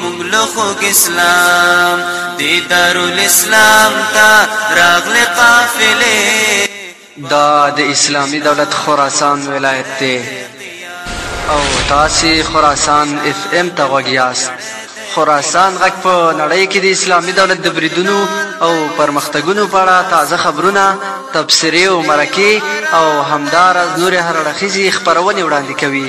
مونږ له خوږ اسلام دی دارالاسلام ته راغلې قافلې دا د اسلامي دولت خراسان ولایت دی او تاسو خراسان اف ام ته غوږ یاست خراسان غږ په نړۍ کې د اسلامي دولت د بریدونو او پرمختګونو په اړه تازه خبرونه تبصرې او مرکې او همداراز نورې هر اړخیزې خپرونې وړاندې کوي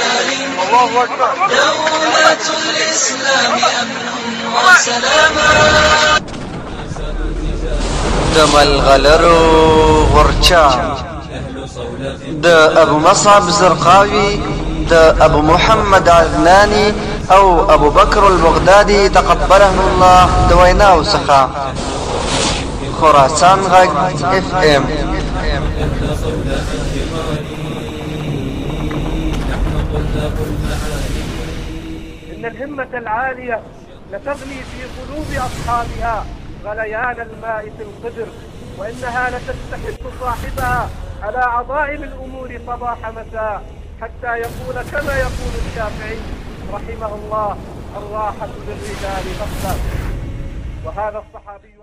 الله اکبر دولت الاسلام امن و سلاما د ملغلرو غرچا د ابو مصعب زرقاوي د ابو محمد عدناني او ابو بکر البغدادي تقبله الله د ویناو څخه خراسان غږ اف ام إن الهمة العالية لتغلي في قلوب أصحابها غليان الماء في القدر وإنها لتستحق صاحبها على عظائم الأمور صباح مساء حتى يقول كما يقول الشافعي رحمه الله الراحة للرجال غفلة وهذا الصحابي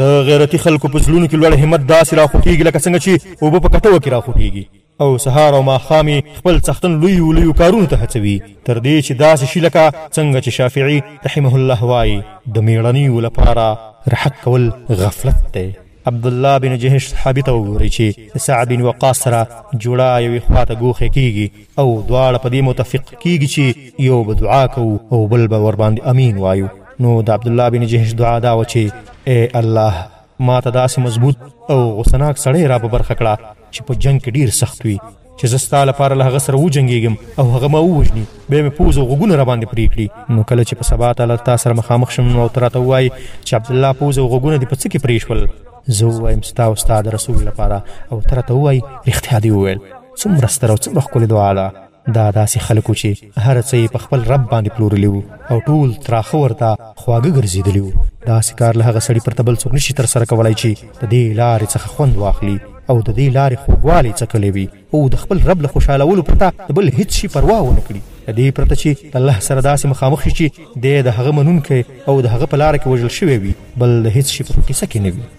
د غیرتی خلکو په زړونو کې لوړ همت داسې راخوټیږي لکه څنګه چې اوبه په کټوه کې راخوټیږي او سهار او ماښام خپل څښتن لوی لوی کارونو ته هڅوي تر دې چې داسې شي لکه څنګه چې شافعي رحمه الله وایي د میړنیو لپاره رحت کول غفلت دی عبد الله بن جهش صحابي ته وګوري چې سعد بن وقاص سره جوړا یوې خواته ګوخه کیږي او دواړه په دې متفق کیږي چې یو به دعا کوو او بل به ور باندې امین وایو نو د عبد الله بن جهش دعا دا و چې اے الله ما ته داسې مضبوط او غوسناک سړی را په برخه کړه چې په جنگ کې ډیر سخت وي چې زه ستا لپاره له هغه سره وجنګېږم او هغه ما ووژني بیا مې پوز او غوږونه را باندې پرې کړي نو کله چې په سبا تعالی تا سره مخامخ شم نو ته راته ووایي چې عبدالله پوز او غوږونه دې په څه کې پرې شول زه ووایم ستا او ستا د رسول لپاره او ته راته ووایي رښتیا دې وویل څومره ستره او څومره ښکلې دعا ده دا داسې خلک وو چې هر څه یې په خپل رب باندې پلورلي وو او ټول تراخه ورته خواږه ګرځېدلي وو داسې کار له هغه سړي پرته بل څوک نشي ترسره کولای چې د دې لارې څخه خوند واخلي او د دې لارې خوږوالی څکلی وي او د خپل رب له خوشحالولو پرته د بل هیڅ شي پروا ونه کړي د دې پرته چې د الله سره داسې مخامخ شي چې دی د هغه منونکی او د هغه په لاره کې وژل شوی وي بل د هیڅ شي په قصه کې نه وي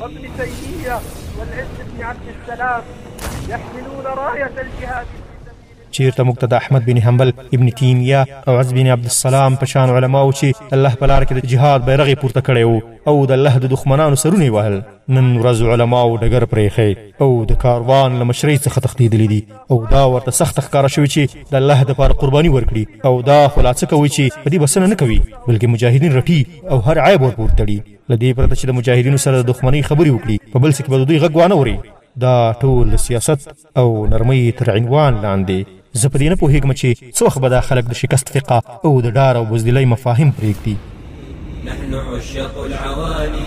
وابن تيميه والعز بن عبد السلام يحملون رايه الجهاد چیرته موږ ته د احمد بن حنبل ابن تیمیه او عز بن عبدالسلام په شان علماو چې الله په لار کې د جهاد بیرغ یې پورته کړی وو او د الله د دښمنانو سرونه یې وهل نن ورځ علماو ډګر پرېښی او د کاروان له مشرۍ څخه تښتېدلي دي او دا ورته سخته ښکاره شوې چې د الله دپاره قرباني ورکړي او دا خو لا څه کوي چې په دې بسنه نه کوي بلکې مجاهدین رټي او هر عیب ورپورتړي لدی پرته چې د مجاهدینو سره د دښمنۍ خبرې وکړي په بل څه کې به د دوی غږ وانه وري دا ټول د سیاست او نرمۍ تر عنوان لاندې زه په دې نه پوهېږم چې څه وخت به دا خلک د شکست فقه او د ډار او بزدلۍ مفاهیم پرېږدي نحن عشاق العوالي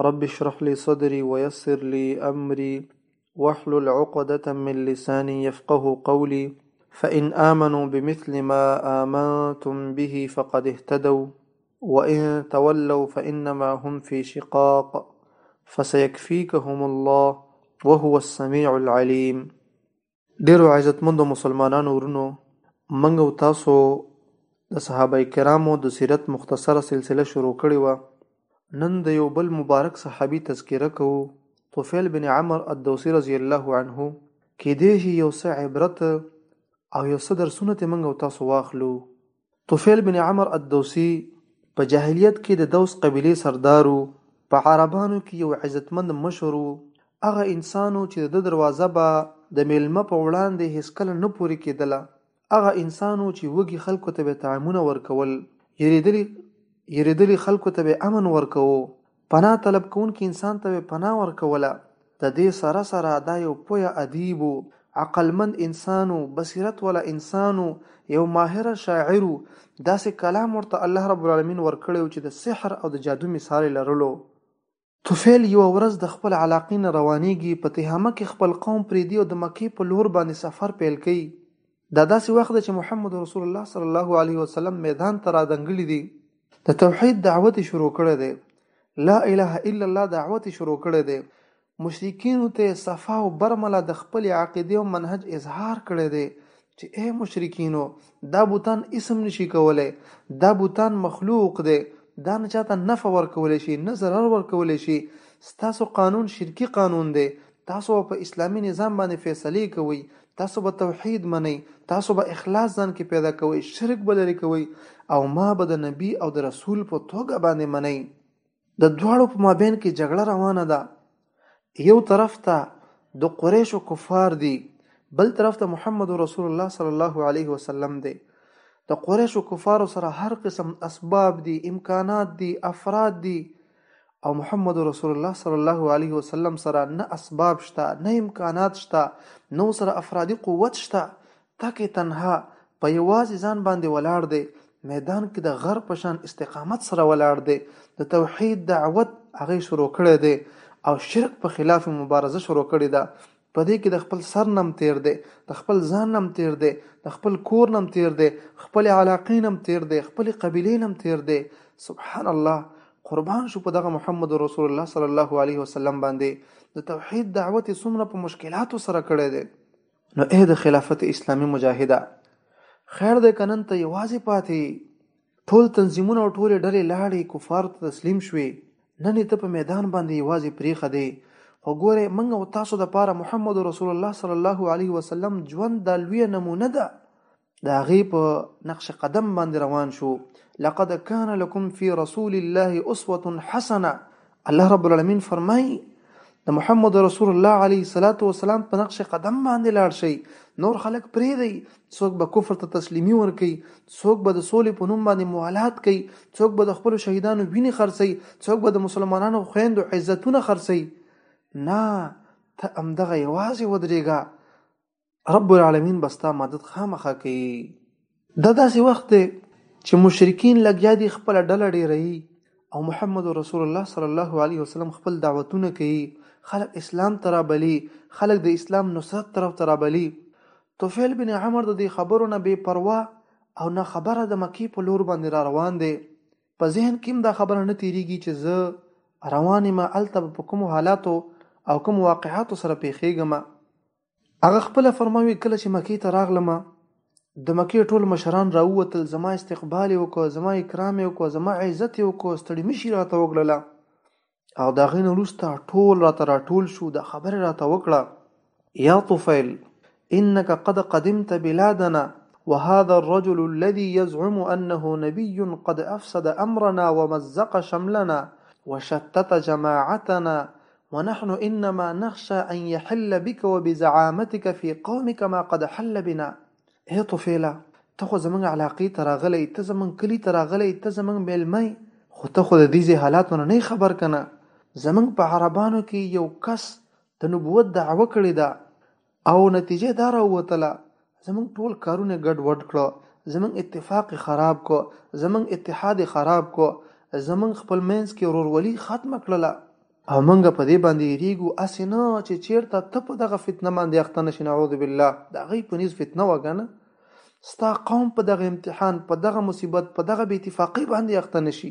رب اشرح لي صدري ويسر لي أمري واحلل عقدة من لساني يفقه قولي فإن آمنوا بمثل ما آمنتم به فقد اهتدوا وإن تولوا فإنما هم في شقاق فسيكفيكهم الله وهو السميع العليم ډېرو عزتمندو مسلمانانو ورونو منګ او تاسو د صحابه کرامو د سیرت مختصره سلسله شروع کړې وه نن د یو بل مبارک صحابي تذکره کوو طفیل بن عمر الدوسی رضی الله عنه کې دې شي یو څه عبرت او یو څه درسونه ته منګ او تاسو واخلو طفیل بن عمر الدوسی په جاهلیت کې د دوس قبیلې سردار و په عربانو کې یو عزتمند مشر و هغه انسان و چې د ده دروازه به د میلمه په وړاندې هیڅکله نه پورې کېدله هغه انسان و چې وږي خلکو ته به طعامونه ورکول یریدلي یریدلي خلکو ته به امن ورکوو پناه طلب کوونکي انسان ته به پناه ورکوله، د دې سره سره دا یو پوه ادیب و، عقلمند انسان و، بصیرت والا انسان و، یو ماهر شاعر و، داسې کلام ورته الله رب العالمین ورکړی و چې د سحر او د جادو مثال یې لرلو. طفیل یوه ورځ د خپل علاقې نه روانیږي، په تهامه کې خپل قوم پریږدي او د مکې په لور باندې سفر پیل کوي، دا داسې وخت دی چې محمد رسول الله صلی الله علیه وسلم میدان ته رادنګلي دي د توحید دعوت شروع کړی دی لا اله الا الله دعوت شروع کړی دی مشرکین ته صفا او برمله د خپل عقیده او منهج اظهار کړی دی چې اے مشرکینو دا بوتان اسم نشي کولای دا بوتان مخلوق دی دا نه چاته نفع ورکول شي نه ضرر ورکول شي ستاسو قانون شرکی قانون دی تاسو به په اسلامي نظام باندې فیصلې کوئ، تاسو به توحید منئ، تاسو به اخلاص ځان کې پیدا کوئ، شرک به لرې کوئ او ما به د نبي او د رسول په توګه باندې منئ. د دواړو په مابین کې جګړه روانه ده. یو طرف ته د قریشو کفار دي، بل طرف ته محمد رسول الله صلی الله علیه وسلم دی. د قریشو کفارو سره هر قسم اسباب دي، امکانات دي، افراد دي، او محمد رسول الله صلی الله علیه وسلم سره نه اسباب شته نه امکانات شته نو سره افرادي قوت شته تک تنها په یوازې ځان باندې ولاړ دی میدان کې د غر په شان استقامت سره ولاړ دی د توحید دعوت هغه شروع کړی دی او شرک په خلاف مبارزه شروع کړې ده په دې کې د خپل سر نه هم تېر دی، د خپل ځان نه هم تېر دی، د خپل کور نه هم تېر دی، خپلې علاقې نه هم تېر دی، خپلې قبیلې نه هم تېر دی. سبحان الله! قربان شو په دغه محمد رسول الله صلی الله علیه وسلم باندې د توحید دعوت یې څومره په مشکلاتو سره کړی دی. نو ای د خلافت اسلامي مجاهده! خیر دی که نن ته یوازې پاتې یې، ټول تنظیمونه او ټولې ډلې لاړې کفارو ته تسلیم شوې نن یې ته په میدان باندې یوازې پریخه دی خو ګوره منګ او تاسو د پاره محمد رسول الله صلی الله علیه وسلم ژوند دا لویه نمونه ده د هغې په نقش قدم باندې روان شو لقد کان لکم فی رسول الله اسوه حسنه الله رب العالمین فرمایي د محمد رسول الله علیه الصلاۃ والسلام په نقش قدم باندې لاړ شي نور خلک پرې دی څوک به کفر ته تسلیمي ور کوي څوک به د سولې په نوم باندې موالات کوي څوک به د خپل شهیدانو وینې خرڅي څوک به د مسلمانانو خويندو عزتونه خرڅي نه ته امدغه یوازې ودرېګا رب العالمین به ستا مدد خامخا کوي دا داسې وخت دی چې مشرکین لګیا دي خپل ډله ډیروي او محمد رسول الله صلی الله علیه وسلم خپل دعوتونه کوي خلک اسلام ته رابلي خلک د اسلام نصرت طرف ته رابلي طفیل بن عمر د دې خبرو نه بې پروا او نه خبره د مکې په لور باندې را روان دی په ذهن کې دا خبره نه تیریږي چې زه روان ما الته په کوم حالاتو او کوم واقعاتو سره پیښیږم هغه خپله فرماوي کله چې مکې ته راغلم د مکې ټول مشران راووتل زما استقبال یې وکړ زما اکرام یې وکړ زما عزت یې وکړ ستړي مشي راته وکړله او د هغې نه وروسته ټول راته راټول شو دا خبره راته وکړه یا طفیل انك قد قدمت بلادنا وهذا الرجل الذي يزعم انه نبي قد افسد امرنا ومزق شملنا وشتت جماعتنا ونحن انما نخشى ان يحل بك وبزعامتك في قومك ما قد حل بنا اې طفیله! ته خو زموږ علاقې ته راغلی، ته زموږ کلي ته راغلی، ته زموږ مېلمه یې، خو ته خو د دې ځای حالاتو نه نه یې خبر کنه، زموږ په عربانو کې یو کس د نبوت دعوه کړې ده او نتیجه دا راووتله زمونږ ټول کارونه ګډ وډ کړو زمونږ اتفاق خراب کو زمونږ اتحاد خراب کو زمونږ خپل مینس کې ورورولي ختم کړله او مونږ په دې باندې یریګو اسې نه چې چیرته ته په دغه فتنه باندې اخته نشې نعوذ بالله د غي په نس فتنه وګنه ستا قوم په دغه امتحان په دغه مصیبت په دغه بې اتفاقی باندې اخته نشي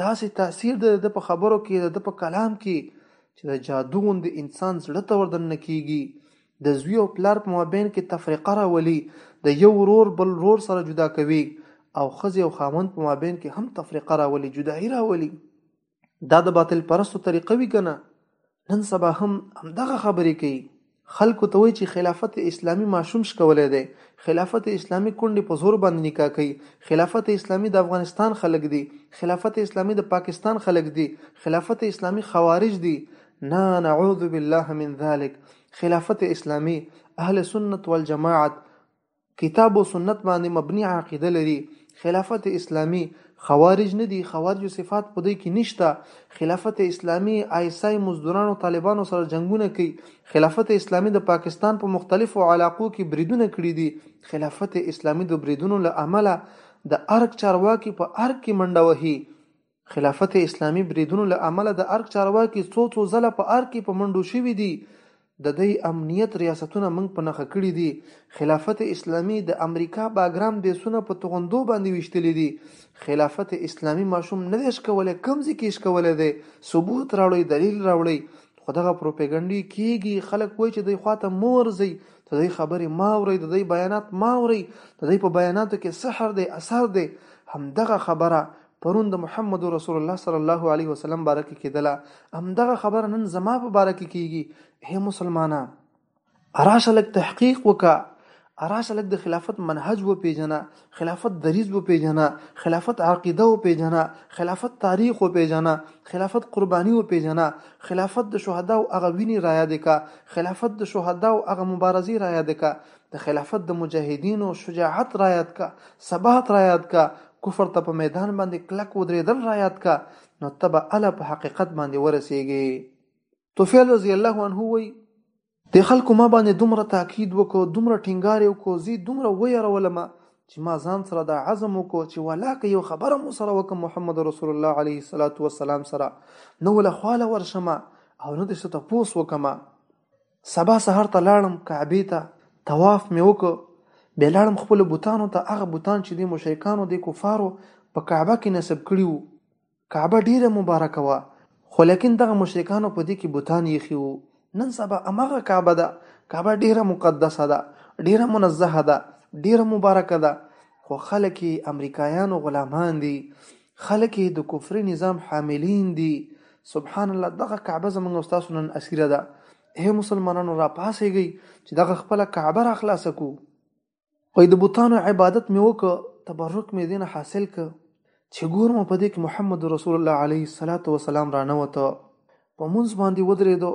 داسې تاثیر د ده په خبرو کې د ده په کلام کې چې د جادو د انسان زړه ته وردننه کیږي د زوی او پلار په مابین کې تفریقه راولي د یو ورور بل ورور سره جدا کوي او خزي او خاوند په مابین کې هم تفریقه راولي جدایي راولي دا د باطل پرستو طریقه وی کنه نن سبا هم همدغه خبرې کوي خلکو ته وایي چې خلافت اسلامي ماشوم شکولی دی خلافت اسلامي کونډې په زور باندې نکاح کوي خلافت اسلامي د افغانستان خلک دي خلافت اسلامي د پاکستان خلک دي خلافت اسلامي خوارج دي نه نعوذ بالله من ذلک خلافت اسلامي اهل سنت والجماعت کتاب او سنت باندې مبني عقیده لري خلافت اسلامي خوارج نه دي خوارج صفات په دې کې نشته خلافت اسلامي آیسای مزدورانو طالبانو سره جنگونه کوي خلافت اسلامي د پاکستان په پا مختلفو علاقو کې بریدونه کړي دي خلافت اسلامي د بریدونو له امله د ارګ چارواکي په ارګ کې منډه وهي خلافت اسلامي بریدونو له امله د ارګ چارواکي څو څو ځله په ارګ کې په منډو شوي دي، د دی امنیت ریاستونه موږ په نښه کړي دي، خلافت اسلامي د امریکا باګرام بیسونه په توغندو باندې ویشتلي دي، خلافت اسلامي ماشوم نه دی شکولی، کوم ځای کې یې شکولی دی؟ ثبوت راوړئ، دلیل راوړئ، خو دغه پروپیګنډې کیږي، خلک وایي چې دی خواته مه ورځئ، د دی خبرې مه اورئ، د دی بیانات مه اورئ، د دی په بیاناتو کې سحر دی، اثر دی، همدغه خبره پرون د محمد رسول الله صلی الله علیه وسلم باره کې کېدله همدغه خبره نن زما په باره کې کېږي هی مسلمانه راشه لږ تحقیق وکړه راشه لږ د خلافت منهج وپېژنه خلافت دریز وپېژنه خلافت عقیده وپېژنه خلافت تاریخ وپېژنه خلافت قرباني وپېژنه خلافت د شهدا او هغه وینې را یادې کا خلافت د شهدا او هغه مبارزې را یادې کا د خلافت د مجاهدینو شجاعت را یاد کا ثبات را یاد کا کفر ته په میدان باندې کلک ودرېدل رایاد کا نو ته به اله په حقیقت باندې ورسېږې توفیل رضی الله عنه وی د خلکو ما باندې دومره تاکید وکړو دومره ټینګار وکړو زی دومره ویرولم چې ما ځان سره دا عزم وکړو چې ولاکه یو خبره مو سره وکم محمد رسول الله علیه الصلاۃ والسلام سره نو له خواله ورشمه او نه د څه تپوس وکمه سبا سهار ته لاړم کعبې ته طواف مې وکړ بیا لاړم خپل بوتانو ته هغه بوتان چې د مشرکانو د کفارو په کعبه کې نصب کړي وو کعبه ډیره مبارکه وه خو لیکن دغه مشرکانو په دې کې بوتان یې وو نن سبا امغه کعبه ده کعبه ډیره مقدسه ده ډیره منزه ده ډیره مبارکه ده خو خلک امریکایانو غلامان دي خلک یې د کفري نظام حاملین دي سبحان الله دغه کعبه زمونږ استاسو نن اسیره ده اے مسلمانانو را پاسېږئ چې دغه خپل کعبه را خلاصه کو وای د بوتانو عبادت مې وکړ تبرک مې دینه حاصل ک چې ګورم په دې کې محمد رسول الله علیه الصلاۃ والسلام رانه وته په مونږ باندې ودرېدو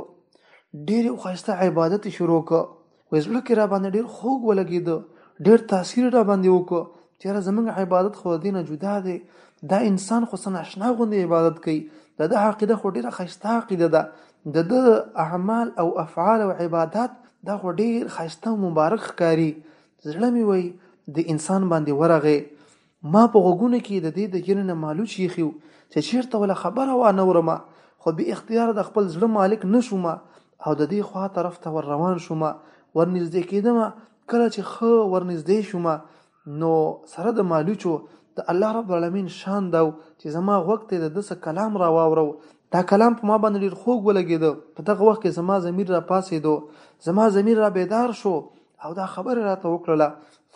ډېر خوښته عبادت شروع کړ وې زړه کې را باندې ډېر خوږ ولګید ډېر تاثیر را باندې وکړ چې را زمونږ عبادت خو دینه جدا دی دا انسان خو سن آشنا غوندې عبادت کوي د د عقیده خو ډېر خوښته عقیده ده د د اعمال او افعال او عبادت دا خو ډېر خوښته مبارک ښکاری زړه مې وای د انسان باندې ورغه ما په غوږونو کې د دې د ګينې نه مالوچ يخيو چې چېرته ولا خبره وانه ورمه خو بې اختياره د خپل زړه مالک نه شوم او د دې خوا طرف ته ور روان شوم ورنږدې کېدم کله چې خه ورنږدې شوم نو سره د مالوچو د الله رب العالمین شان دا چې زما غوږ ته د دسه کلام را واورو دا کلام په ما باندې ډیر خوږ ولګید په دغه وخت کې زما ضمیر را پاسېدو زما ضمیر را بیدار شو او دا خبره راته وکړله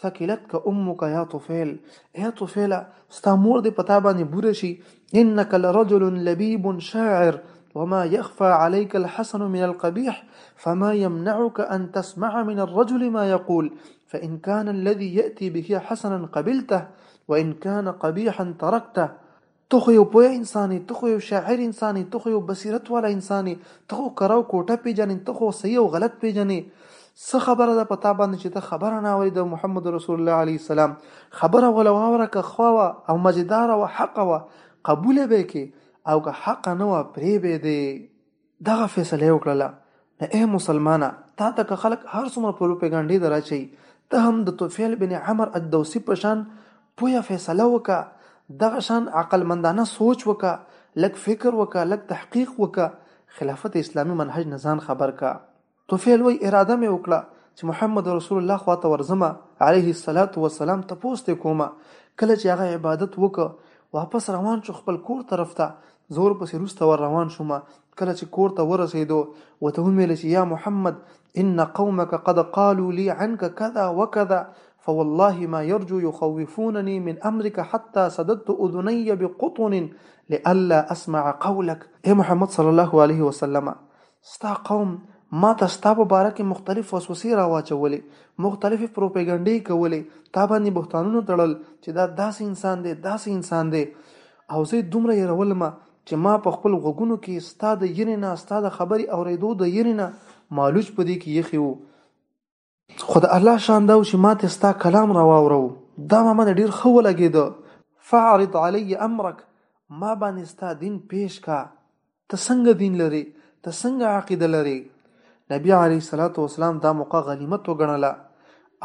ثقلت ک امک یا طفیل یا طفیلا ستا مور دې پتا باندې بورشی انک لرجل لبیب شاعر وما يخفى عليك الحسن من القبيح فما يمنعك أن تسمع من الرجل ما يقول فإن كان الذي يأتي به حسنا قبلته وإن كان قبيحا تركته ته خو یو پوه انسان یې، ته خو یو شاعر انسان یې، ته خو یو بصیرت والا انسان یې، ته خو کره او کوټه پېژنې، ته خو صحیح او غلط پېژنې، څه خبره ده په تا باندې چې ته خبره نه اورې، د محمد رسول الله علیه السلام خبره وله واوره، که ښه وه او مزېداره وه، حقه وه، قبوله به یې کړې او که حقه نه وه، پرېبه یې دې. دغه فیصله یې وکړله، نو ای مسلمانه! تا ته که خلک هر څومره پروپیګنډې در اچوي، ته هم د طفیل بن عمرو الدوسي په شان پویه فیصله وکړه، دغه شان عقلمندانه سوچ وکړه، لږ فکر وکړه، لږ تحقیق وکړه، خلافت اسلامي منهج نه ځان خبر کړه. طفیل وی اراده مې وکړه چې محمد رسول الله خواته ورځم علیه الصلاة والسلام ته پوسته کوم کله چې هغه عبادت وک واپس روان شو خپل کور طرف ته زور پسې روسته ور روان شوم کله چې کور ته ورسېدو وته ویل چې یا محمد ان قومك قد قالوا لي عنك كذا وكذا فوالله ما يرجو يخوفونني من امرك حتى سددت اذني بقطن لالا اسمع قولك اي محمد صلى الله عليه وسلم ستا قوم ماته ستا په باره کې مختلف وسوسې راواچولې، مختلفې پروپیګنډې یې کولې، تا باندې بهتانونه تړل چې دا داسې انسان دی، داسې انسان دی او زه یې دومره یرولم چې ما په خپل غوږونو کې ستا د یرې نه، ستا د خبرې اورېدو د یرې نه مالوچ په دې کې یخي وو. خو د الله شان دا چې ما ته ستا کلام را واورو دا ما باندې ډیر خو لګیدو فعرض علی امرک ما باندې ستا دین پیش کا ته څنګه دین لري ته څنګه عقیده لري نبی علی صلوات و سلام دا موقع غنیمت وګڼله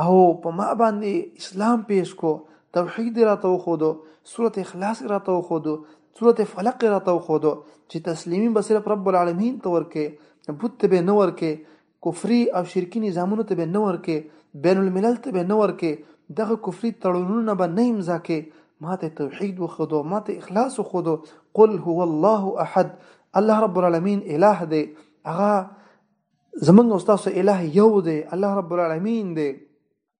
او په ما باندې اسلام پیش کو توحید راته وخودو سورته اخلاص راته وخودو سورته فلق راته وخودو چې تسلیمي به صرف رب العالمین ته ورکه بت به نه ورکه کفري او شرکي نظامونو ته به نه ورکې بین الملل ته به نه ورکې دغه کفري تړونونه به نه امضا کې ماته توحید وخدو ماته اخلاص وخدو قل هو الله احد الله رب العالمین اله دی هغه زمونږ او تاسو اله یو دی الله رب العالمین دی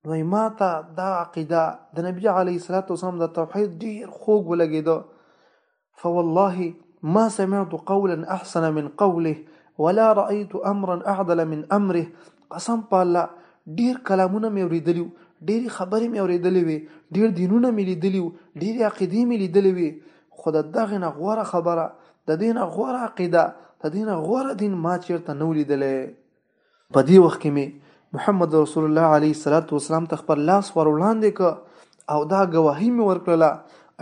نو ما ته دا عقیده د نبی علی صلوات و سلام د توحید ډیر خوږ ولګیدو فوالله ما سمعت قولا احسن من قوله ولا رايت امرا اعدل من امره قسم په الله ډیر کلامونه مې اوریدلیو ډېری خبرې مې اورېدلې وي ډېر دینونه مې لیدلي وو ډېری عقیدې مې لیدلې وي خو د دغه نه غوره خبره د دین غوره عقیده د دین غوره دین ما چیرته نو لیدلې په دې وخت کې مې محمد رسول الله علیه الصلاۃ والسلام ته خپل لاس ور وړاندې ک او دا گواهی مې ورکړله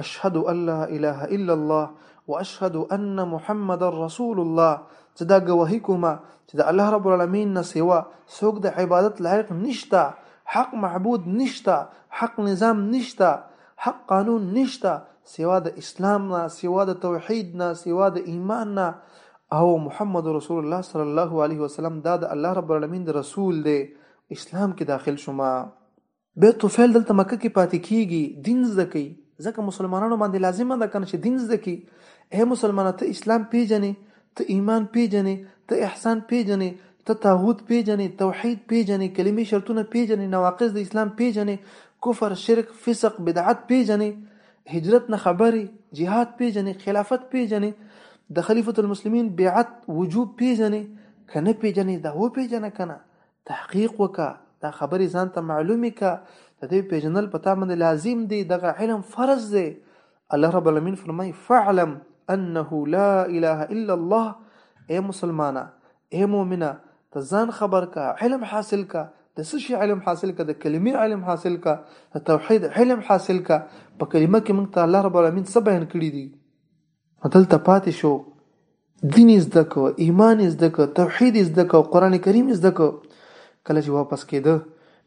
اشهد ان لا اله الا الله واشهد ان محمد رسول الله چې دا گواهی کومه چې د الله رب العالمین نه سیوا څوک د عبادت لایق نشته حق معبود نشته حق نظام نشته حق قانون نشته سیوا د اسلام نه سیوا د توحید نه سیوا د ایمان نه او محمد رسول الله صلی الله علیه وسلم دا د الله رب العالمین د رسول دی اسلام کې داخل شوم بیا طفیل دلته مکه کې پاتې کیږي دین زده کوي ځکه مسلمانانو باندې لازمه ده کنه چې دین زده کی اے مسلمانانو ته اسلام پیژنې ته ایمان پیژنې ته احسان پیژنې ته طاغوت پیژنې توحید پیژنې کلمې شرطونه پیژنې نواقض د اسلام پیژنې کفر شرک فسق بدعت پیژنې هجرت نه خبرې جهاد پیژنې خلافت پیژنې د خلیفۃ المسلمین بیعت وجوب پیژنې کنه پیژنې دا و پیژنه کنه تحقیق وکا دا خبرې ځان ته معلومې کا د دې پیژنل پتا باندې لازم دی دغه علم فرض دی الله رب العالمین فرمای فعلم انه لا اله الا الله اے مسلمانه اې مؤمنه! ته ځان خبر که، علم حاصل که، د څه شي علم حاصل که؟ د کلمې علم حاصل که، د توحید علم حاصل که، په کلمه کې موږ ته الله رب العالمین څه بیان کړي دي؟ نو دلته پاتې شو، دین یې زده که، ایمان یې زده که، توحید یې زده که او قرآن کریم یې زده که، کله چې واپس کېده،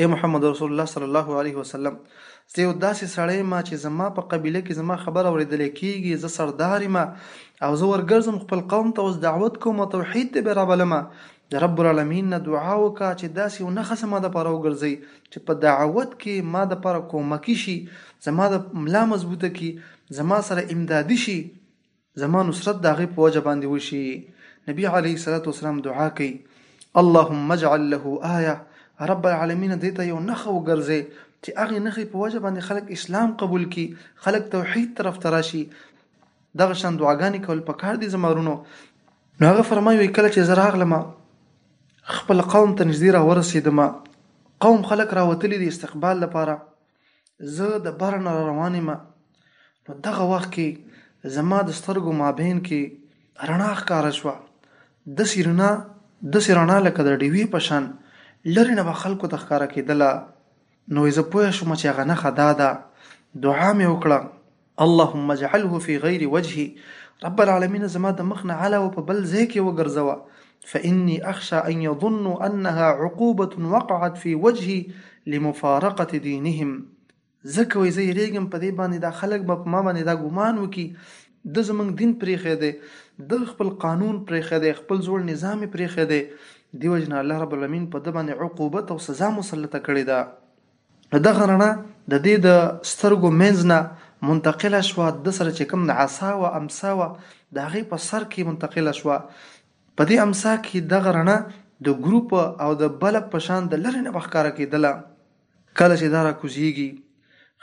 اے محمد رسول الله صلی الله علیه وسلم زه یو داسې سړی ما چې زما په قبیله کې زما خبره اورېدل کېږي زه سردار یم او زه ورګرځم خپل قوم ته اوس دعوت کوم او توحید ته به رابلم د رب العالمین نه دعا وکړه چې داسې یو نښه زما دپاره وګرځوي چې په دعوت کې ما دپاره کومکي شي زما د ملا مضبوطه کړي زما سره امدادي شي زما نصرت د هغه په وجه باندې وشي نبی علیه الصلاۃ والسلام دعا کوي اللهم اجعل له آیه رب العالمین دې ته یو نخ وګرځي چې هغه نخې په وجه باندې خلک اسلام قبول کړي خلک توحید طرف تراشي دغه شان دعاګانې کول پکار دي زمارونو نو هغه فرمایي کله چې زه راغلم خپل قوم ته نږدې را ورسېدم قوم خلک راوتلي دي استقبال لپاره زه د بره نه روان یم په دغه وخت کې زما د سترګو مابین کې رڼا ښکاره شوه داسې رڼا داسې رڼا لکه د ډیوې په شان لرې نه به خلکو ته ښکاره کېدله نو زه پوه شوم چې هغه نښه دا ده دعا مې وکړه اللهم اجعله في غير وجهي رب العالمين زما د مخ نه علاوه په بل ځای کې وګرځوه فإني أخشى أن يظنوا أنها عقوبة وقعت في وجهي لمفارقة دينهم ځکه وي زه یریږم په دې باندې دا خلک به په ما باندې دا ګمان وکي د زمنګ دین پرېخې دی د خپل قانون پرېخې دی خپل زوړ نظام پرېخې دی دیو جن الله رب العالمین په د باندې عقوبت او سزا مسلطه کړې ده دغه رڼا د دې د سترګو منځ نه منتقله شوه د سره چې کوم عصا و امسا و د هغې په سر کې منتقله شوه په دې امسا کې دغه رڼا د ګروپ او د بلب په شان د لرې نه به ښکاره کېدله کله چې دا راکوزیږي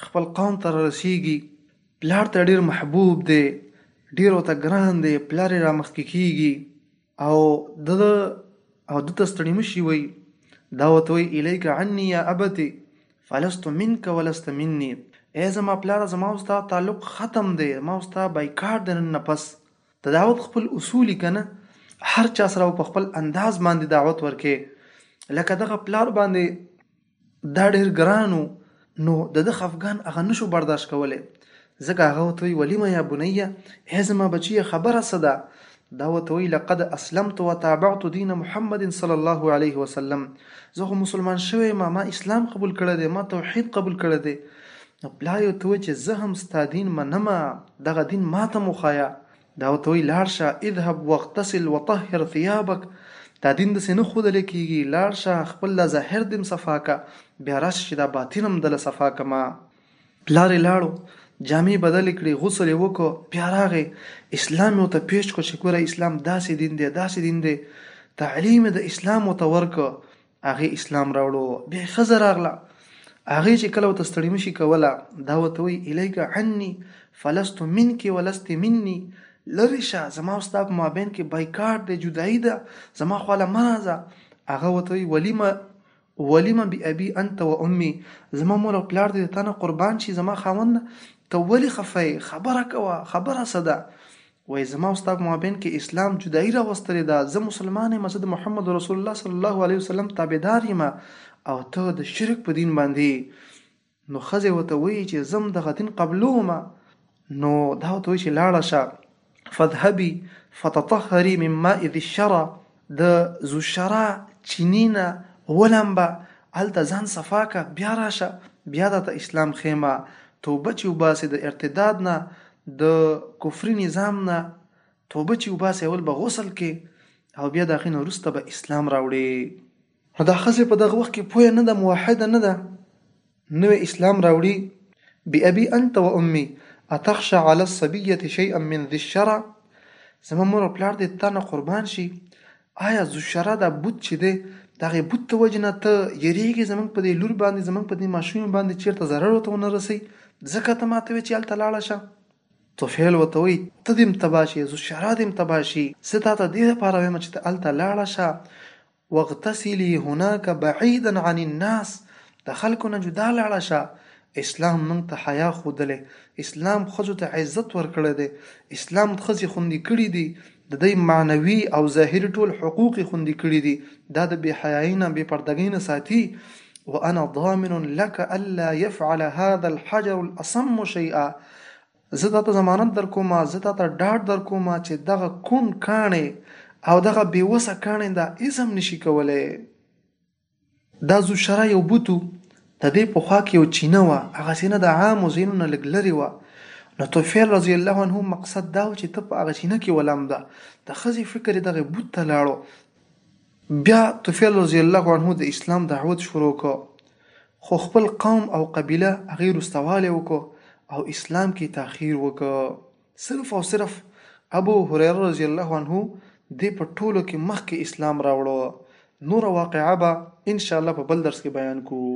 خپل قوم ته رسیږي پلار ته ډیر محبوب دی ډیر ورته ګران دی پلار یې رامخکې کیږي او د او د تستړي مشي وي دا وته وي الیک عني یا ابتی فلست منک ولست مني ای زما پلار زما اوستا تعلق ختم دی ما اوستا بایکاټ د نن پس د دعوت خپل اصول کنه هر چا سره په خپل انداز باندې دعوت ورکې لکه دغه پلار باندې دا ډېر ګران و، نو د ده خفګان هغه نه شو برداشت کولی، ځکه هغه ورته وایي، ولم یا بنیه، ای زما بچیه خبره څه ده؟ دا ورته وایي، لقد اسلمت و تابعت دین محمد صلی الله علیه وسلم، زه خو مسلمان شوی یم، ما اسلام قبول کړی دی، ما توحید قبول کړی دی. نو پلار یې ورته وایي چې زه هم ستا دین منم، دغه دین ماته هم وښایه. دا ورته وایي لاړ شه اذهب واغتسل وطهر ثيابک دا دین داسې نه ښودل کېږي لاړ شه خپل دا ظاهر دې هم صفا که بیا راشه چې دا باطن هم دله صفا که ما پلار یې لاړو جامې بدلې کړې غسل یې وکړو بیا راغی اسلام یې ورته پیش کړو چې ګوره اسلام داسې دین دی داسې دین دی تعلیم د اسلام ورته ورکړو هغه اسلام راوړو بیا خزه راغله هغه چې کله وت ستړي مشي کوله دا وته وی الیک عني فلست منك ولست مني لری شه زما او ستاب مابین کې بایکاټ دی جدایی ده زما خواله مرزه هغه وته وی ولیمه ولیمه بی ابي انت و امي زما مور او پلار دې تنه قربان شي زما خاوند ته ولی خفای خبره کوه خبره صدا وایې زما او ستا په مابین کې اسلام جدایي راوستلې ده، زه مسلمان یم، زه د محمد رسول الله صلی الله علیه وسلم تابعدار یم او ته د شرک په دین باندې یې، نو ښځې ورته وایي چې زه هم دغه دین قبلوم، نو دا ورته وایي چې لاړه شه، فاذهبي فتطهري من ماء ذي الشرى، د زوشرا چینی نه ولمبه هلته ځان صفا که بیا راشه بیا درته اسلام خیمه توبه چې وباسې د ارتداد نه د کفري نظام نه توبه چې وباسې اول به غسل کې او بیا د هغې نه وروسته به اسلام راوړې نو دا ښځې په دغه وخت کې پوه نه ده موحده نه ده نوی اسلام راوړي بأبي انت و امي اتخشى على الصبيه شيئا من ذي الشرع زما مور او پلار دې تا نه قربان شي آیا ذو الشرع دا بت چې دی د هغې بت د وجې نه ته یریږي زمونږ په دې لور باندې زمونږ په دې ماشوم باندې چیرته ضرر ورته ونه رسي ځکه ته ماته وې چې هلته لاړه شه طفیل ورته وایي ته دې هم تباه شې زو شرا دې هم تباه شي زه تا ته دې لپاره وایم چې ته هلته لاړه شه واغتسلي هناک بعيدا عن الناس د خلکو نه جدا لاړه شه اسلام موږ ته حیا ښودلی اسلام ښځو ته عزت ورکړی دی اسلام ښځې خوندي کړي دي د دی معنوي او ظاهري ټول حقوق یې خوندي کړي دي دا د بې حیايۍ نه بې پردګۍ نه ساتي وانا ضامن لک الا يفعل هذا الحجر الاصم شيئا زه تاته ضمانت درکوم، زه تاته ډاډ درکوم چې دغه کوڼ کاڼی او دغه بې وسه کاڼی دا هیڅ هم نشي کولی. دا ذو شرع یو بت و، د دې په خوا کې یو چینه وه، هغه چینه د عامو ځاینو نه لږ لرې وه، نو طفیل رضی الله عنه مقصد دا و چې ته په هغه چینه کې ولمبده، د ښځې فکر یې دغه بت ته لاړو، بیا طفیل رضی الله عنه د اسلام دعوت شروع کو خو خپل قوم او قبیله هغه رستواله وکړو او اسلام کې تاخير وکړ صرف او صرف ابو هريره رضی الله عنه دې په ټولو کې مخکې اسلام راوړو نور واقعا به ان شاء الله په بل درس کې بیان کوو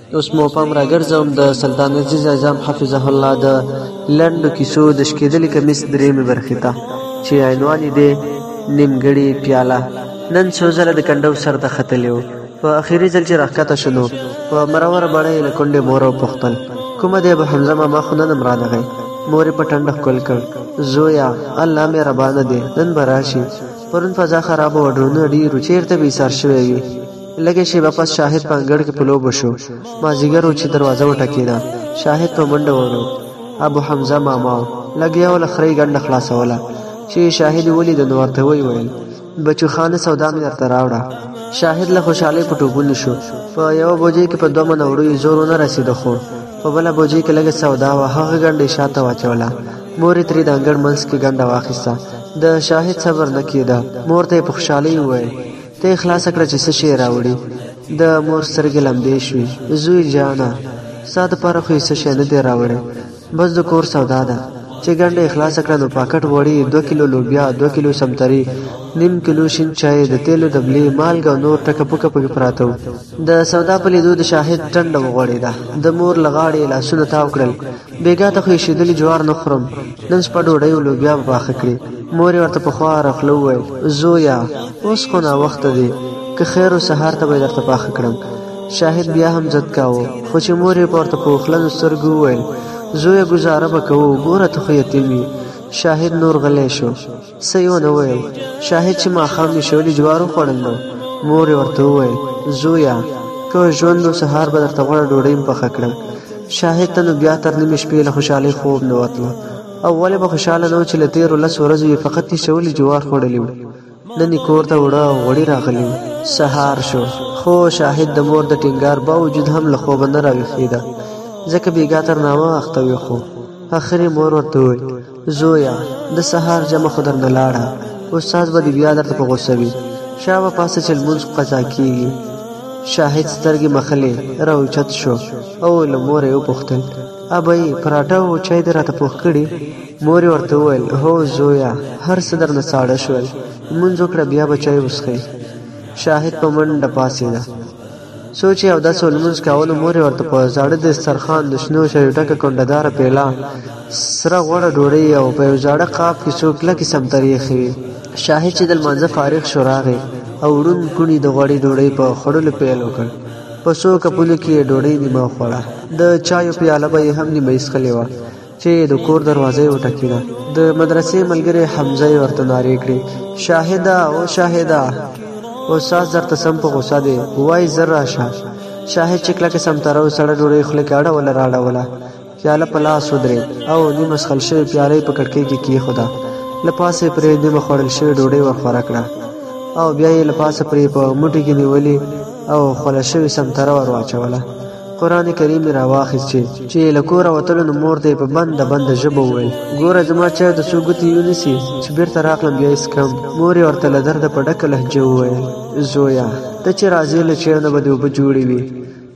اوس مو پام راګرځوم د سلطان عزیز اعظم حفظه الله د لنډو کیسو د شکېدلي کمیس درېیمې برخې ته چې عنوان یې دی نیمګړې پیاله نن څو ځله د کنډو سر ته ختلی و په اخري ځل چې راښکته شولو په مروره بڼه یې له کونډې مور وپوښتل کومه دی به حمزه ماما خو نن هم رانغی مور یې په ټنډه ښکل کړ زویا الله مې ربانه دی نن به راشي پرون فضا خرابه وه ډرونه ډېرو چېرته به ایسار شوی وي لږه شېبه پس شاهد په انګړ کې په لوبو شو. مازیګر و چې دروازه وټکېده. شاهد په منډه وروت. ابو حمزه ماما و. لګیا و له خرۍ ګنډه خلاصوله. چې یې شاهد ولید نو ورته ویې ویل، بچو خانه سودا مې درته راوړه. شاهد له خوشحالۍ په ټوپونو شو. په یوه بوجۍ کې په دوه منه اوړو یې زور ونه رسېده خو په بله بوجۍ کې لږه سودا وه. هغه ګنډه یې شاته واچوله. مور یې ترې د انګړ منځ کې ګنډه واخیسته. د شاهد صبر نه کېده. مور ته یې په خوشحالۍ وویل. ته یې خلاصه کړه چې څه شی راوړي. د مور سترګې لمدې شوې، زوی جانه! ستا دپاره خو یې څه شی نه دی راوړی، بس د کور سودا ده. چې ګنډه یې خلاصه کړه نو پاکټ غوړي، دوه کیلو لوبیا، دوه کیلو سمتري، نیم کیلو شین چای، د تېلو دبلي، مالګه او نور ټکه پوکه پکې پراته وو. د سودا په لیدو د شاهد ټنډه وغوړېده، د مور له غاړې یې لاسونه تاو کړل، بېګا ته خو ایشېدلي جوار نه خورم، نن شپه ډوډۍ او لوبیا به پاخه کړې. مور یې ورته په خواره خوله وویل، زویه! اوس خو ناوخته دی، که خیر و سهار ته به یې درته پاخه کړم. شاهد بیا هم ضد کاوه، خو چې مور یې په ورته په اوښلنو سترګو وویل، زویه ګوزاره به کوو، ګوره ته خو یتیم یې. شاهد نور غلی شو. څه یې ونه ویل. شاهد چې ماښام د شولې جوار وخوړل نو مور یې ورته وویل، زویه! ټول ژوند و سهار به درته غوړه ډوډۍ هم پخه کړم. شاهد ته نو بیا تر نیمې شپې له خوشحالۍ خوب نه ورتلو او ولې به خوشحاله نه و چې له تېرو لسو ورځو یې فقط د شولې جوار خوړلي وو. نن یې کور ته اوړه او غوړي راغلي وو. سهار شو، خو شاهد د مور د ټینګار باوجود هم له خوبه نه راویښېده، ځکه بېګا تر ناوخته ویښ و. اخر یې مور ورته وویل. زویه! د سهار جمعه خو درنه لاړه، استاد به دې بیا درته په غوسه وي، شا وپاڅه چې لمونځ قضا کېږي. شاهد سترګې مښلې راوچت شو او له مور یې وپوښتل، ابۍ! پراټه او چای دې راته پوخ کړي؟ مور یې ورته وویل، هو زویه! هر څه درنه ساړه شول، لمونځ وکړه بیا به چای وڅښې. شاهد په منډه پاڅېده. څو چې اودس او لمونځ کاوه نو مور یې ورته په زاړه دسترخوان د شنو شیو ډکه کونډه داره پیله، سره غوړه ډوډۍ او په یو زاړه قاب کې څو کلکې سمترې ایښې وې. شاهد چې د لمانځه فارغ شو راغی او ړوند کوڼي د غوړې ډوډۍ په خوړلو پیل وکړ. په څو کپونو کې یې ډوډۍ نیمه وخوړه، د چایو پیاله به یې هم نیمه یې څښلې وه. چې د کور دروازه یې وټکي ده د مدرسې ملګرې حمزه یې ورته نارې کړې شاهده او شاهده استاد درته سم په غوسه دی وای زر راشه شاهد چې کلکه سمتره سړه ډوړې خوله کې اړوله راړوله پیاله په لاس ودرې او نیمه څښل شوې پیاله یې په کړکۍ کې کېښوده له پاسه یې پرې نیمه خوړل شوې ډوډۍ ورخوره کړه او بیا یې له پاسه پرې په موټي کې نیولې او خوله شوې سمتره ور واچوله قران کریم را واخیست چې چې له کور وتلو نو مور ته په بند بند ژبه وویل ګوره زما چې د څو ګوتې یو نسی چې بیرته راغلم بیا یې سکم مور یې ورته له درده په ډکه لهجه وویل زویا ته چې راځې له چای نه به دې اوبه جوړې وي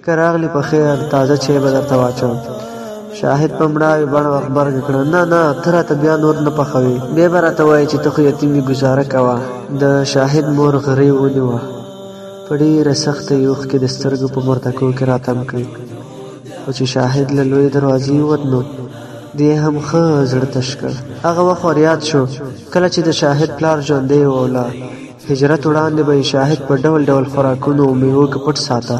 که راغلې په خیر تازه چای به درته واچوم شاهد په مړاوې بڼه غبرګ کړه نه نه ته راته بیا نور نه پخوي بیا به راته وایې چې ته خو یتیم یې ګزاره کوه د شاهد مور غرې ونیوه په ډېره سخته يې اوښکې د سترګو په مرتکو کې راتم کړې، خو چې شاهد له لويې دروازې ووت نو دې هم ښه زړه تش کړ. هغه وخت ورياد شو کله چې د شاهد پلار ژوندی و او له هجرت وړاندې به يې شاهد په ډول ډول خوراکونو او مېوو کې پټ ساته،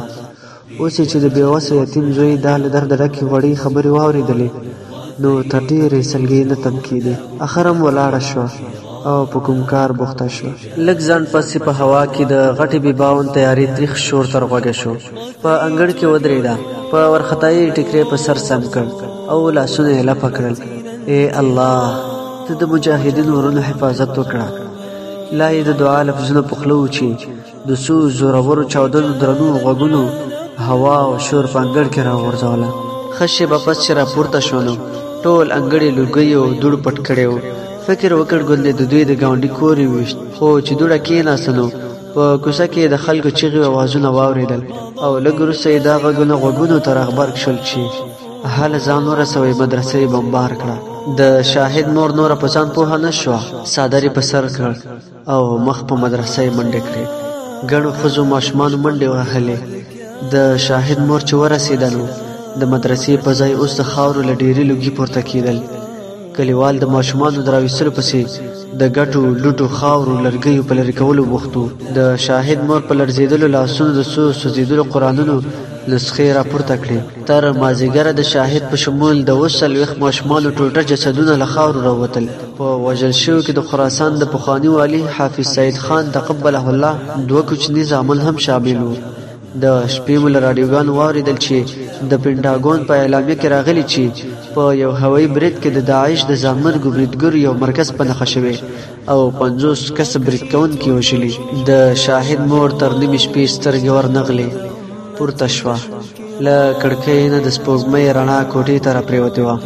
اوس یې چې د بې وسه یتیم زوی دا له درده ډکې غوړې خبرې واورېدلې، نو تر ډېرې سلګۍ نه تم کېدی، اخر هم ولاړه شوه او په کوم کار بوخته شوه. لږ ځنډ پسې په هوا کې د غټې بې باون طیارې تریخ شور تر غوږه شو، په انګړ کې ودرېده، په ورخطا یې ټیکری په سر سم کړ او لاسونه یې لپه کړل، ای الله! ته د مجاهدینو وروڼو حفاظت وکړه. لا یې د دعا لفظونه په خوله وو چې. د څو زورورو چاودنو درنو غوږونو هوا او شور په انګړ کې راغورځوله ښه شېبه پس چې راپورته شولو ټول انګړې لوګۍ او دوړ پټ کړی و فکر وکړ ګوندې د دوی د ګاونډي کور یې وویشت خو چې دوړه کېناسته نو په کوڅه کې د خلکو چیغې او اوازونه واورېدل او لږ وروسته یې دا غږونه غوږونو ته راغبرګ شول چې هله ځان ورسوئ مدرسه یې بمبار کړه د شاهد مور نوره په ځان پوهه نه شوه څادر یې په سر کړ او مخ په مدرسه یې منډې کړې ګڼو ښځو ماشومانو منډې وهلې د شاهد مور چې ورسېده نو د مدرسې په ځای اوس د خاورو له ډېري لوګي پورته کېدل کلیوال د ماشومانو د راویستلو پسې د ګټو لوټو خاورو لرګیو په لرې کولو بوختو د شاهد مور په لړزېدلو لاسونو د څو سوځېدلو قرانونو نسخې راپورته کړې تر مازیګره د شاهد په شمول د اووه څلوېښت ماشومانو ټوټه جسدونه له خاورو راووتل. په وژل شویو کې د خراسان د پخواني والي حافظ سعید خان تقبله الله دوه کوچني زامن هم شامل وو. د شپې مو له راډیوګانو واورېدل چې د پنټاګون په اعلامیه کې راغلي چې په یو هوایي برید کې د داعش د ځانمرګو بریدګرو یو مرکز په نښه شوی او پنځوس کسه برید کوونکي وژلي د شاهد مور تر نیمې شپې سترګې ورنغلې پورته شوه له کړکۍ نه د سپوږمۍ رڼا کوټې ته راپرېوتې وه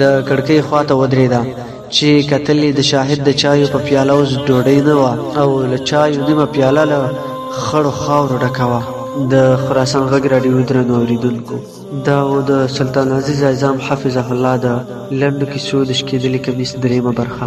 د کړکۍ خواته ودرېده چې کتل د شاهد د چایو په پیاله اوس ډوډۍ نه وه او له چایو نیمه پیاله له خړو خاورو ډکه وه د خراسان غږ راډیو درنو اوریدونکو دا و د سلطان عزیز اعظم حفظه الله د لنډو کیسو د شکېدلي کمیس درېیمه برخه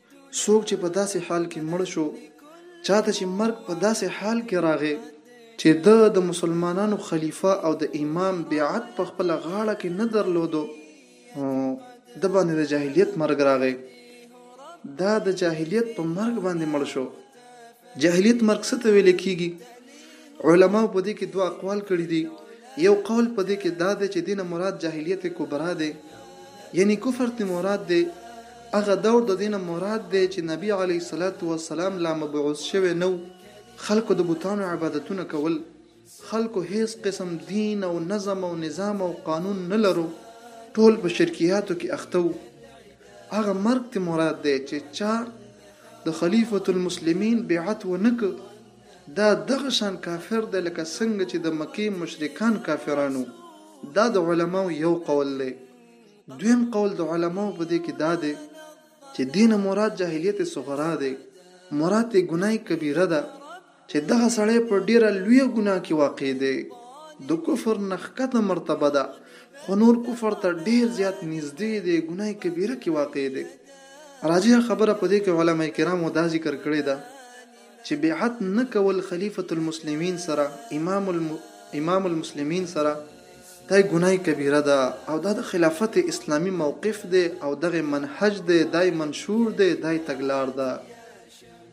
څوک چې په داسې حال کې مړ شو، چاته چې مرګ په داسې حال کې راغی چې ده د مسلمانانو خلیفه او د امام بیعت په خپله غاړه کې نه درلودو نو د باندې د جاهلیت مرګ راغی دا د جاهلیت په مرګ باندې مړ شو جاهلیت مرګ څه ته ویل کیږي؟ علماو په دې کې دوه اقوال کړي دي. یو قول په دې کې دا دی چې دې نه مراد جاهلیت کبرا دی یعنی کفر ترې مراد دی. هغه دور د دې نه مراد دی چې نبی علیه الصلوة والسلام لا مبعوث شوی نه و، خلکو د بتانو عبادتونه کول. خلکو هیڅ قسم دین او نظم او نظام او قانون نه لرو ټول په شرکیاتو کې اخته وو هغه مرګ ته مراد دی چې چا د خلیفۃ المسلمین بیعت ونک دا دغه شان کافر دی لکه څنګه چې د مکې مشرکان کافرانو دا د علماو یو قول دی دویم قول د علماو په دې کې دا دی چې دین مراد جاهلیت صغرا دی مراد ګناي کبیره ده چې دغه سړی په ډېره لویه ګناه کې واقع دی، د کفر نه ښکته مرتبه ده، خو نور کفر ته ډېر زیات نږدې دی، ګناه کبیره کې واقع دی. راجحه خبره په دې کې علماء کرامو دا ذکر کړې ده چې بیعت نه کول خلیفة المسلمین سره، امام امام المسلمین سره، دا ګناه کبیره ده او دا د خلافت اسلامي موقف دی او دغه منهج دی، دا یې منشور دی، دا یې تګلار ده.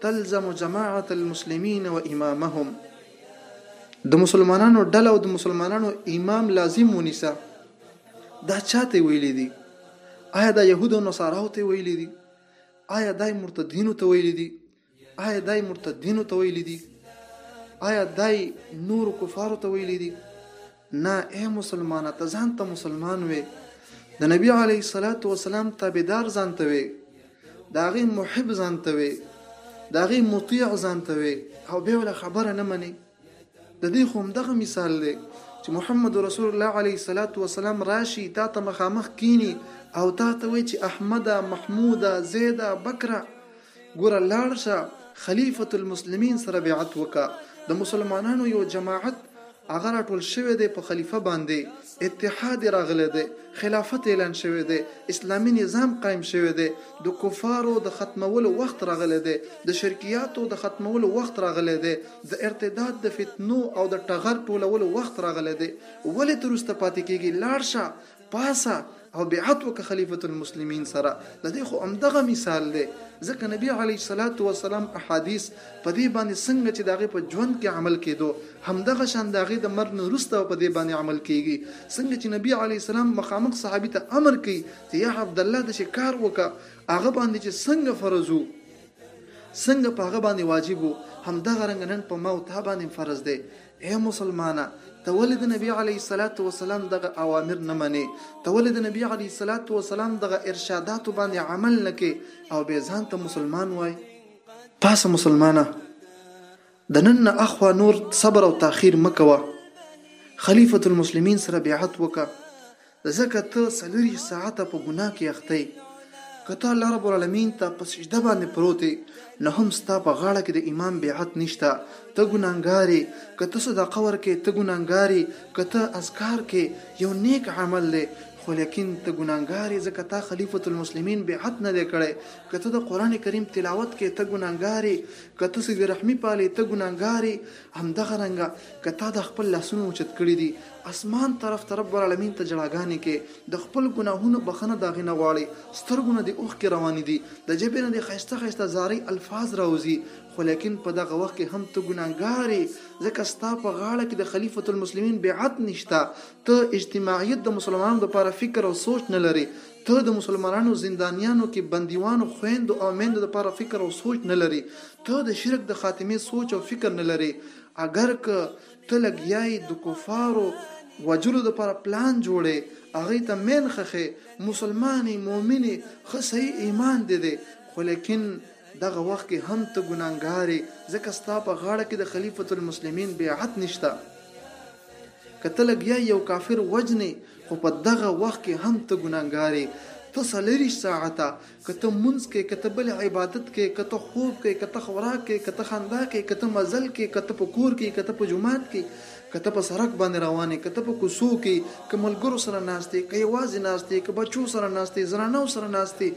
تلزم جماعة المسلمين وامامهم د مسلمانانو ډله او د مسلمانانو امام لازم ونیسه دا چاته ویلي دي آیا دا يهود او نصارا ته ویلي دي آیا دای مرتدینو ته ویل دي آیا دای مرتدینو ته ویل دي آیا دای نور کفارو ته ویل دي نه ای مسلمانه ته ځان ته مسلمان وې د نبی علی صلوات و سلام تابعدار ځان ته وې داغي محب ځان ته وې داغي مطیع ځان ته وې او به ولا خبره نه مني د دې خو دغه مثال دی چې محمد رسول الله علیه الصلاۃ والسلام راشي تا ته مخامخ کینی او تا ته وی چې احمد محمود زید بکر ګوره لاړ شه خلیفة المسلمین سره بیعت وکه د مسلمانانو یو جماعت هغه راټول شوی دی په خلیفه باندې اتحاد یې راغلی دی خلافت اعلان شوی دی اسلامي نظام قایم شوی دی د کفارو د ختمولو وخت راغلی دی د شرکیاتو د ختمولو وخت راغلی دی د ارتداد د فتنو او د ټغر ټولولو وخت راغلی دی ولې ترسته پاتې کېږي لاړ شه پاسه او بیعت وکړه خلیفۃ المسلمین سره د دې خو همدغه مثال دی ځکه نبی علی صلوات و سلام احادیث په دې باندې څنګه چې داغه په ژوند کې عمل کېدو همدغه شان داغه د مر نه رسته په دې باندې عمل کیږي څنګه چې نبی علی السلام مخامخ صحابي ته امر کوي چې یا عبد الله د شکار وکا هغه باندې چې څنګه فرض وو څنګه په هغه باندې واجب وو همدغه رنګ نن په ما او تا باندې فرض دی اې مسلمانه! ته ولې د نبي عليه الصلوة والسلام دغه اوامر نه منې؟ ته ولې د نبي عليه الصلوة والسلام دغه ارشاداتو باندې عمل نه کړې او بې ځان ته مسلمان وايې؟ پاسه مسلمانه! د نن نه اخوا نور صبر او تاخير مه کوه، خليفة المسلمين سره بيعت وکړه، ځکه ته څلورویشت ساعته په ګناه کې اخته یې، که ته الله رب العالمین ته په سجده باندې پروت یې، نو هم ستا په غاړه کې د ایمان بیعت نشته، ته ګناهګار یې، که ته صدقه ورکوې، ته ګناهګار یې، که ته اذکار کوې، یو نیک عمل دی، خو لیکن ته ګناهګار یې، ځکه تا خلیفة المسلمین بیعت نه دی کړی، که ته د قرآن کریم تلاوت کوې، ته ګناهګار یې، که ته صلة رحمي پالې، ته ګناهګار یې، همدغه رنګه که تا دا خپل لاسونه اوچت کړي دي، اسمان طرف ته رب العلمين ته ژړاګانې کې د خپل ګناهونو بخښنه د هغه نه غواړې سترګو نه دې اوښکې روانې دي د ژبې نه دې ښايسته ښايسته زارۍ الفاظ راوځي خو ليکن په دغه وخت کې هم ته ګناهګار يې ځکه ستا په غاړه کې د خليفة المسلمين بيعت نشته ته اجتماعيت د مسلمانانو لپاره فکر او سوچ نه لرې ته د مسلمانانو زندانيانو کې بنديوانو خويندو او ميندو لپاره فکر او سوچ نه لرې ته د شرک د خاتمې سوچ او فکر نه لرې اګر که ته لګیا یی دکفارو وجلو دپاره پلان جوړی هغی ته مین خخی مسلمان یی مومن یی ښه صحیح ایمان دی دی خو لیکن دغه وخت کی هم ته ګناهګار یی ځکه ستا په غاړه کی د خلیفت المسلمین بیعت نشته که ته لګیا یی یو کافر وژنی خو په دغه وخت کی هم ته ګناهګار یی ته څلوریشت ساعته که ته مونځ کوې، که ته بل عبادت کوې، که ته خوب کوې، که ته خوراک کوې، که ته خندا کوې، که ته مزل کوې، که ته په کور کې یې، که ته په جومات کې یې، که ته په سرک باندې روان یې، که ته په کوڅو کې یې، که ملګرو سره ناست یې، که یوازې ناست یې، که بچو سره ناست یې، زنانو سره ناست یې،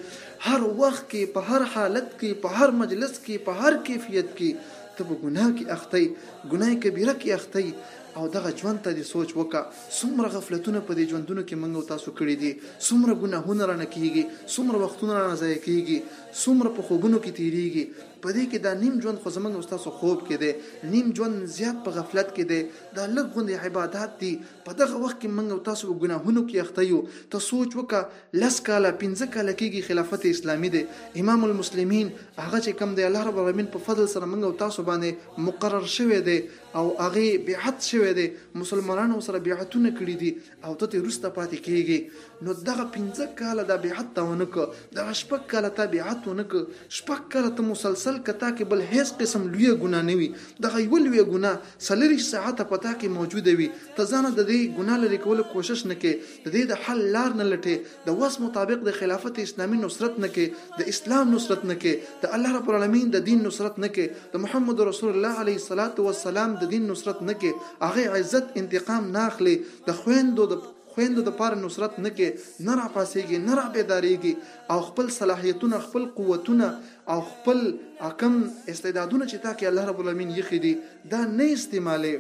هر وخت کې، په هر حالت کې، په هر مجلس کې، په هر کیفیت کې ته په ګناه کې اخته یې، ګناه کبیره کې اخته یې او دغه ژوند ته دې سوچ وکړه. څومره غفلتونه په دې ژوندونو کې موږ او تاسو کړي دي، څومره ګناهونه رانه کېږي، څومره وختونه رانه ضایع کېږي، څومره په خوبونو کې تېرېږي، په دې کې دا نیم ژوند خو زموږ او ستاسو خوب کې دی، نیم ژوند زیات په غفلت کې دی، دا لږ غوندې عبادات دي، په دغه وخت کې موږ او تاسو په ګناهونو کې اخته یو، ته سوچ وکړه لس کاله، پنځه کاله کېږي خلافت اسلامي دی، امام المسلمین هغه چې کوم دی الله رب العالمین په فضل سره موږ او تاسو باندې مقرر شوی دی، او هغه بیعت شوی دی مسلمانانو سره بیعتونه کړی دي او ته ترې وروسته پاتې کېږې نو دغه پنځه کاله دا بیعت تا ونه کړ دغه شپږ کاله تا بیعت ونه کړ شپږ کاله ته مسلسل که تا کې بل هیڅ قسم لویه ګناه نه وي دغه یوه لویه ګناه څلوېښت ساعته په تا کې موجوده وي ته ځانه د دې ګناه لرې کولو کوشش نه کوې د دې د حل لار نه لټې د وس مطابق د خلافت اسلامي نصرت نه کې د اسلام نصرت نه کې د الله رب العالمین د دین نصرت نه کې د محمد رسول الله علیه الصلاۃ والسلام د دین نصرت نه کې هغه عزت انتقام نه اخلي د خويندو د خويندو د پاره نصرت نه کې نه را پاسيږي نه را بیداریږي او خپل صلاحیتونه خپل قوتونه او خپل حکم استعدادونه چې تا کې الله رب العالمین یې خېدي دا نه استعمالي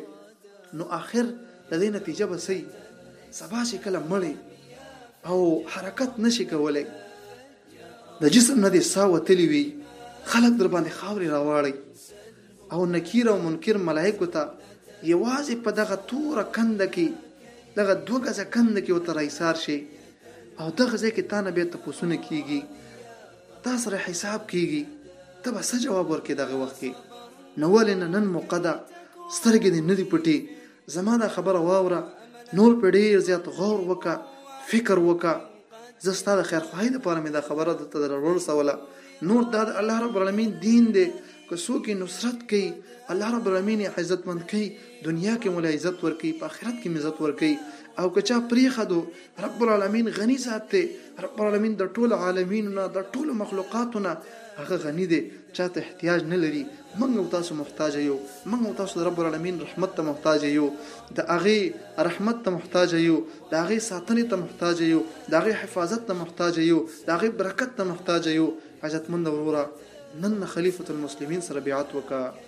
نو اخر د دې نتیجه به څه وي؟ سبا چې کله مړ او حرکت نشي کولی د جسم نه دې ساه وتلي وي خلک در باندې خاورې راواړي او نکیر او منکر ملایکو ته یوازې په دغه توره کنده کې دغه دوه ګزه کنده کې ورته رایسار شي او دغه ځای کې تا نه بیا تپوسونه کیږي تا سره حساب کیږي ته به څه جواب ورکې دغه وخت کې نو ولې نه نن موقع ده سترګې دې نه دي پټې زما دا خبره واوره نور په ډیر زیات غور وکړه فکر وکړه زه ستا د خیرخواهۍ لپاره مې دا خبره درته درورسوله نور دا د الله رب العالمین دین دی که څوک نصرت کوي الله رب العالمین عزتمند کوي دنیا کې مولا عزت ورکي په آخرت کې عزت ورکي او که چا پریخدو رب العالمین غنی ذات دی رب العالمین د ټول عالمین نه د ټول مخلوقاتو نه هغه غنی دی چاته احتیاج نه لري موږ او تاسو محتاج یو موږ او تاسو د رب العالمین رحمت ته محتاج یو د هغه رحمت ته محتاج یو د هغه ساتنې ته محتاج یو د هغه حفاظت ته محتاج یو د هغه برکت ته محتاج یو عزتمند وروره نن خلیفۃ المسلمین سره بیعت وکړه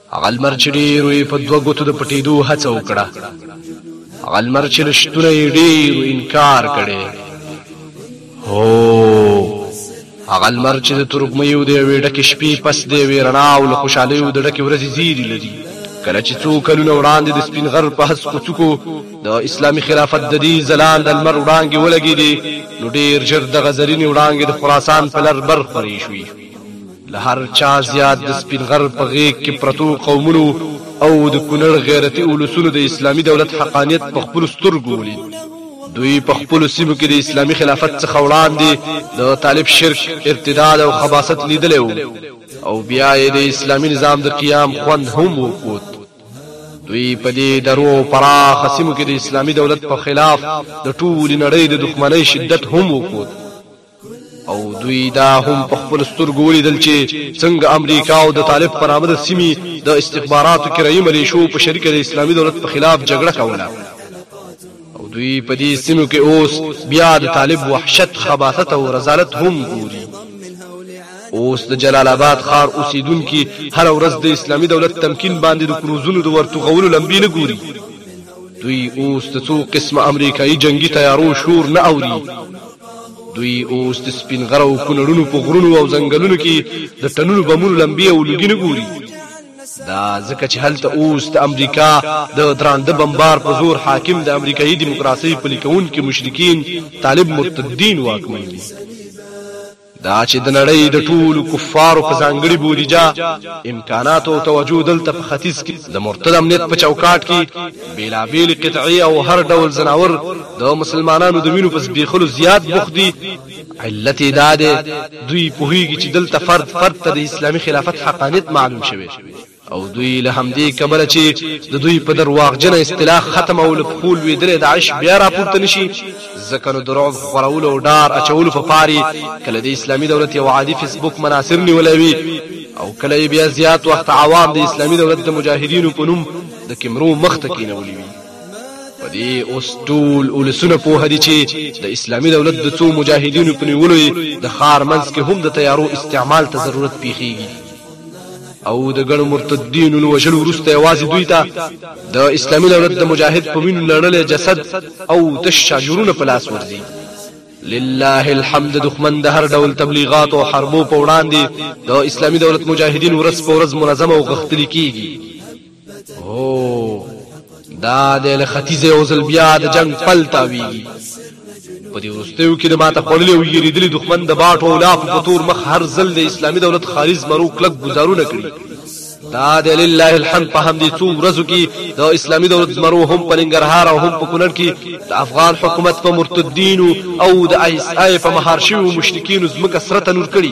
هغه لمر چې ډېرو یې په دوه ګوتو د پټېدو هڅه وکړه هغه لمر چې له شتونه یې ډېرو انکار کړی هو هغه لمر چې د ترکمیو د یوې ډکې شپې پس د یوې رڼا او له خوشحالیو د ډکې ورځې زیري لري کله چې څو کلونه وړاندې د سپین غر په هسکو څوکو د اسلامي خلافت د دې ځلانده لمر وړانګې ولګېدې نو ډېر ژر دغه زرینې وړانګې د خراسان په لر بر خورې شوې له هر چا زیات د سپین غر په غیږ کې پرتو قومونو او د کونړ غیرتي اولسونو د اسلامي دولت حقانیت په خپلو سترګو ولید. دوی په خپلو سیمو کې د اسلامي خلافت څخه وړاندې د طالب شرک، ارتداد او خباثت لیدلی و او بیا یې د اسلامي نظام د قیام خوند هم وکوت. دوی په دې درو او پراخه سیمو کې د اسلامي دولت په خلاف د ټولې نړۍ د دښمنۍ شدت هم وکوت. او دوی دا هم په خپل سترګو ولیدل چې څنګه امریکا او د طالب پر آمد سیمې د استخباراتو کرایي ملیشو په شریکه د اسلامي دولت په خلاف جګړه کوله او دوی په دې سیمو کې اوس بیا د طالب وحشت خباثت او رزالت هم ګوري اوس د جلال آباد ښار اوسیدونکو هر ورځ د اسلامي دولت تمکین باندې د کروزونو د ورتو غولو لمبې نه ګوري دوی اوس د څو قسمه امریکایي جنگي تیارو شور نه اوري دوی اوس د سپین غره او کونړونو په غرونو او ځنګلونو کې د ټنونو بمونو لمبې او لوګي نه ګوري دا ځکه چې هلته اوس د امریکا د درانده بمبار په زور حاکم د امریکایي دیموکراسۍ پلي کوونکي مشرکین طالب مرتدین واکمن دي دا چې د نړۍ د ټولو کفارو په ځانګړي بودیجه، امکاناتو او توجه دلته په ختیځ کې د مرتد امنیت په چوکاټ کې بېلابېلې قطعې او هر ډول ځناور د مسلمانانو د وینو په زبېښلو زیات بوخت دي، علت یې دا دی دوی پوهېږي چې دلته فرد فرد ته د اسلامي خلافت حقانیت معلوم شوی. او دوی له همدې کبله چې د دوی په درواغجن اصطلاح ختم او لپخول ویدلې داعش بیا راپورته نشي ځکه نو درعب خورولو او ډار اچولو په پاري کله د اسلامي دولت یو عادي فیسبوک مناصر نیولی وي او کله بیا زیات وخت عوام د اسلامي دولت د مجاهدینو په نوم د کیمرو مخته کینولي وي په دې اوس ټول ولسونه پوه دي چې د اسلامي دولت د څو مجاهدینو په نیولو د خار منځ کې هم د تیارو استعمال ته ضرورت پیښیږي او د ګڼو مرتدینو نو وجل ورسته یوازې دوی ته د اسلامي دولت د مجاهد په وینو لړلې جسد او د شاجورونو په لاس ورځي لله الحمد دښمن د هر ډول تبلیغات او حربو په وړاندې د اسلامي دولت مجاهدین ورځ په ورځ منظم او غښتلي کیږي او دا د ختیځه او ځل بیا د جنگ پل تاویږي په دې وروستیو کې د ماته خوړلې او یریدلې دښمن د باټو او لاف په تور مخ هر ځل د اسلامي دولت خالص مرو کلک گزارونه کړي دا د لله الحمد په همدې څو ورځو کې د اسلامي دولت زمرو هم په ننګرهار او هم په کونړ کې د افغان حکومت په مرتدینو او د آی اس آی په مهار شویو مشرکینو ځمکه سره تنور کړي